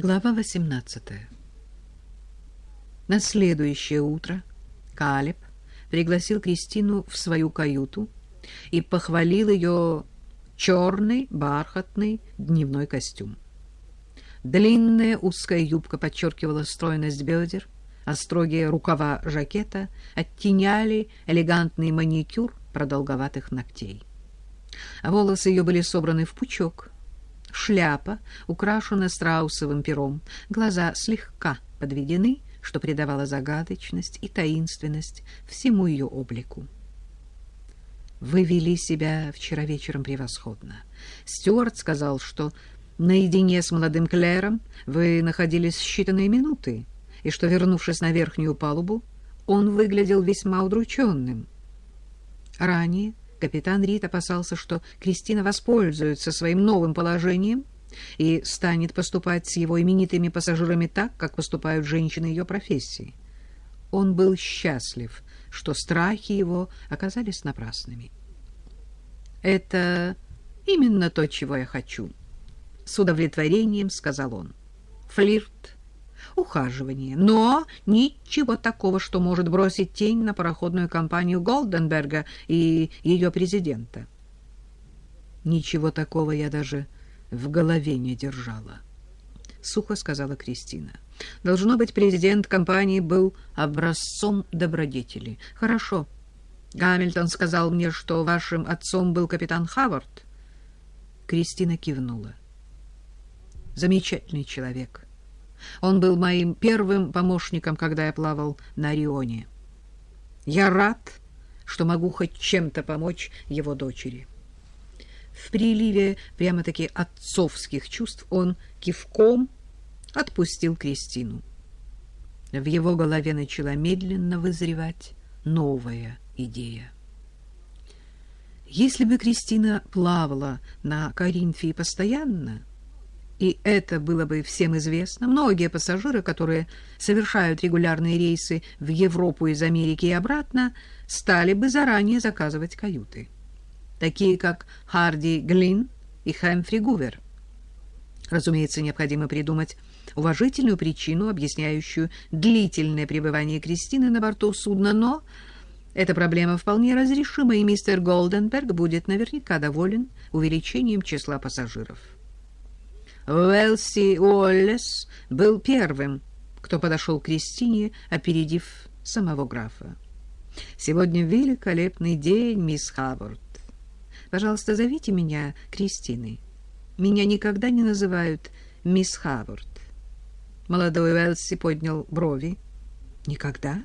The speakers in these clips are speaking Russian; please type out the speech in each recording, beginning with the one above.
Глава 18. На следующее утро Калеб пригласил Кристину в свою каюту и похвалил ее черный бархатный дневной костюм. Длинная узкая юбка подчеркивала стройность бедер, а строгие рукава жакета оттеняли элегантный маникюр продолговатых ногтей. Волосы ее были собраны в пучок — Шляпа украшена страусовым пером, глаза слегка подведены, что придавало загадочность и таинственность всему ее облику. Вы вели себя вчера вечером превосходно. Стюарт сказал, что наедине с молодым Клэром вы находились считанные минуты, и что, вернувшись на верхнюю палубу, он выглядел весьма удрученным. Ранее Капитан Рид опасался, что Кристина воспользуется своим новым положением и станет поступать с его именитыми пассажирами так, как поступают женщины ее профессии. Он был счастлив, что страхи его оказались напрасными. «Это именно то, чего я хочу», — с удовлетворением сказал он. «Флирт ухаживание, но ничего такого, что может бросить тень на пароходную компанию Голденберга и ее президента. Ничего такого я даже в голове не держала. Сухо сказала Кристина. Должно быть, президент компании был образцом добродетели. Хорошо. Гамильтон сказал мне, что вашим отцом был капитан Хавард. Кристина кивнула. Замечательный человек. Он был моим первым помощником, когда я плавал на Рионе. Я рад, что могу хоть чем-то помочь его дочери. В приливе прямо-таки отцовских чувств он кивком отпустил Кристину. В его голове начала медленно вызревать новая идея. Если бы Кристина плавала на Коринфе постоянно, и это было бы всем известно, многие пассажиры, которые совершают регулярные рейсы в Европу из Америки и обратно, стали бы заранее заказывать каюты, такие как Харди Глин и Хэмфри Гувер. Разумеется, необходимо придумать уважительную причину, объясняющую длительное пребывание Кристины на борту судна, но эта проблема вполне разрешима, и мистер Голденберг будет наверняка доволен увеличением числа пассажиров. Уэлси Уоллес был первым, кто подошел к Кристине, опередив самого графа. «Сегодня великолепный день, мисс Хавард. Пожалуйста, зовите меня Кристиной. Меня никогда не называют мисс Хавард». Молодой Уэлси поднял брови. «Никогда?»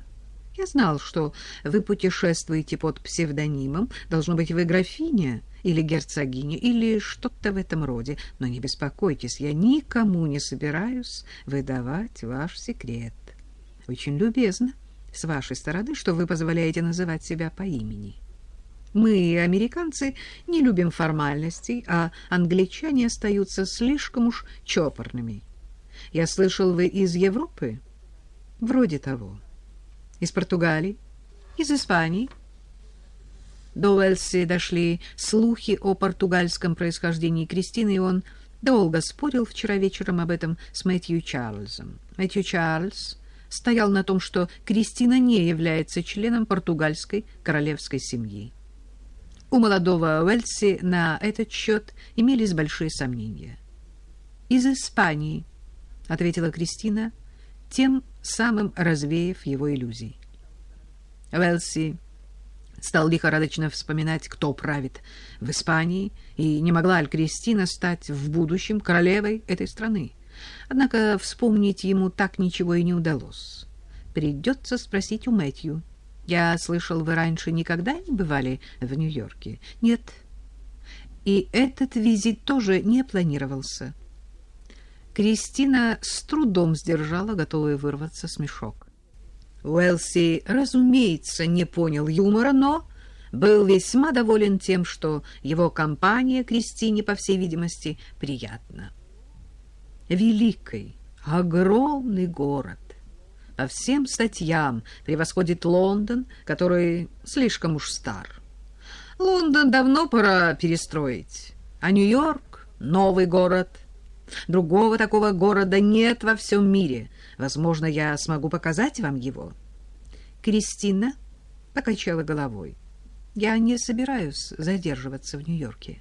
Я знал, что вы путешествуете под псевдонимом. Должно быть, вы графиня или герцогиня, или что-то в этом роде. Но не беспокойтесь, я никому не собираюсь выдавать ваш секрет. Очень любезно с вашей стороны, что вы позволяете называть себя по имени. Мы, американцы, не любим формальностей, а англичане остаются слишком уж чопорными. Я слышал, вы из Европы? Вроде того. Из Португалии? Из Испании? До Уэлси дошли слухи о португальском происхождении Кристины, и он долго спорил вчера вечером об этом с Мэтью Чарльзом. Мэтью Чарльз стоял на том, что Кристина не является членом португальской королевской семьи. У молодого Уэлси на этот счет имелись большие сомнения. «Из Испании», — ответила Кристина, тем самым развеяв его иллюзий. Уэлси стал лихорадочно вспоминать, кто правит в Испании, и не могла Аль Кристина стать в будущем королевой этой страны. Однако вспомнить ему так ничего и не удалось. Придется спросить у Мэтью. «Я слышал, вы раньше никогда не бывали в Нью-Йорке?» «Нет». И этот визит тоже не планировался. Кристина с трудом сдержала, готовая вырваться смешок. Уэлси, разумеется, не понял юмора, но был весьма доволен тем, что его компания Кристине, по всей видимости, приятна. Великий, огромный город. По всем статьям превосходит Лондон, который слишком уж стар. Лондон давно пора перестроить, а Нью-Йорк — новый город. Другого такого города нет во всем мире. Возможно, я смогу показать вам его. Кристина покачала головой. Я не собираюсь задерживаться в Нью-Йорке.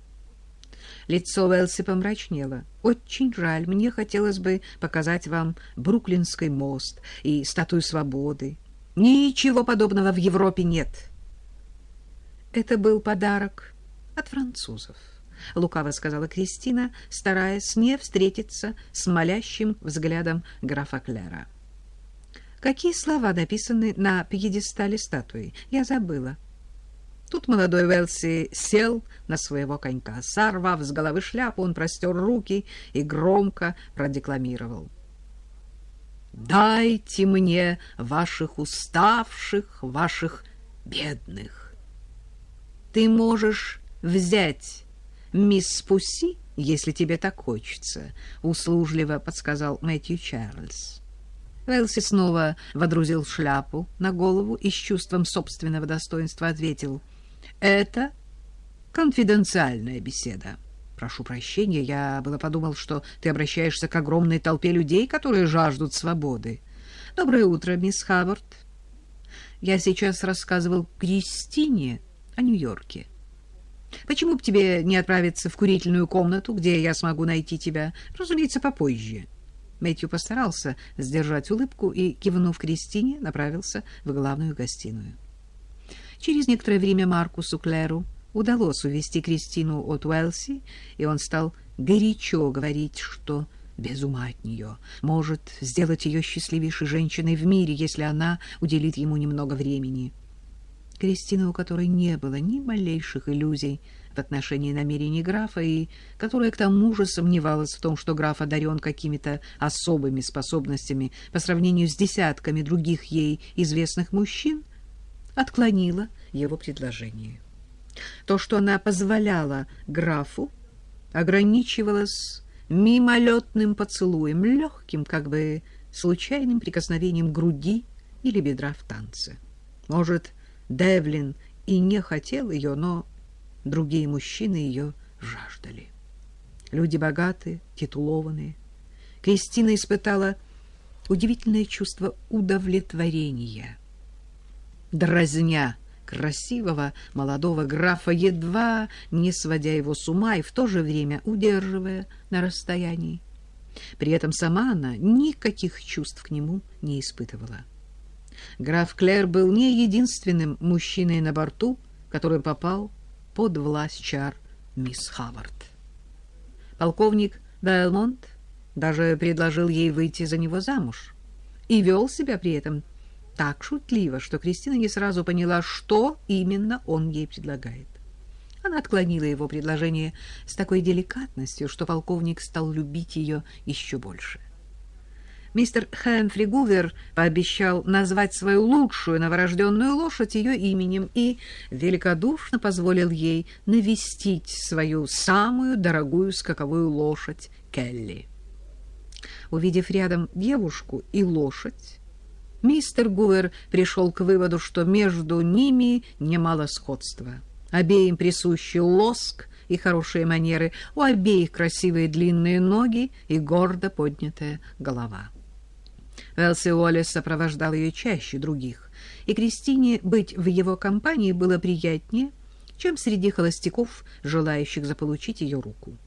Лицо Уэлси помрачнело. «Очень жаль. Мне хотелось бы показать вам Бруклинский мост и статую свободы. Ничего подобного в Европе нет». Это был подарок от французов. — лукаво сказала Кристина, стараясь не встретиться с молящим взглядом графа Клера. «Какие слова написаны на пьедестале статуи? Я забыла». Тут молодой Велси сел на своего конька. Сорвав с головы шляпу, он простер руки и громко продекламировал. «Дайте мне ваших уставших, ваших бедных. Ты можешь взять мисс Пусси, если тебе так хочется», — услужливо подсказал Мэтью Чарльз. Велси снова водрузил шляпу на голову и с чувством собственного достоинства ответил — это конфиденциальная беседа. Прошу прощения, я было подумал, что ты обращаешься к огромной толпе людей, которые жаждут свободы. Доброе утро, мисс Хавард. Я сейчас рассказывал Кристине о Нью-Йорке. Почему бы тебе не отправиться в курительную комнату, где я смогу найти тебя? Разумеется, попозже. Мэтью постарался сдержать улыбку и, кивнув Кристине, направился в главную гостиную. Через некоторое время Маркусу Клэру удалось увести Кристину от Уэлси, и он стал горячо говорить, что без ума от нее, может сделать ее счастливейшей женщиной в мире, если она уделит ему немного времени. Кристина, у которой не было ни малейших иллюзий в отношении намерений графа и которая к тому же сомневалась в том, что граф одарен какими-то особыми способностями по сравнению с десятками других ей известных мужчин, отклонила его предложение. То, что она позволяла графу, ограничивалось мимолетным поцелуем, легким, как бы случайным прикосновением груди или бедра в танце. Может, Девлин и не хотел ее, но другие мужчины ее жаждали. Люди богатые, титулованные. Кристина испытала удивительное чувство удовлетворения — дразня красивого молодого графа, едва не сводя его с ума и в то же время удерживая на расстоянии. При этом сама она никаких чувств к нему не испытывала. Граф Клэр был не единственным мужчиной на борту, который попал под власть чар мисс Хавард. Полковник Дайлмонт даже предложил ей выйти за него замуж и вел себя при этом так шутливо, что Кристина не сразу поняла, что именно он ей предлагает. Она отклонила его предложение с такой деликатностью, что полковник стал любить ее еще больше. Мистер Хэмфри Гувер пообещал назвать свою лучшую новорожденную лошадь ее именем и великодушно позволил ей навестить свою самую дорогую скаковую лошадь Келли. Увидев рядом девушку и лошадь, мистер Гувер пришел к выводу, что между ними немало сходства. Обеим присущи лоск и хорошие манеры, у обеих красивые длинные ноги и гордо поднятая голова. Элси Уоллес сопровождал ее чаще других, и Кристине быть в его компании было приятнее, чем среди холостяков, желающих заполучить ее руку.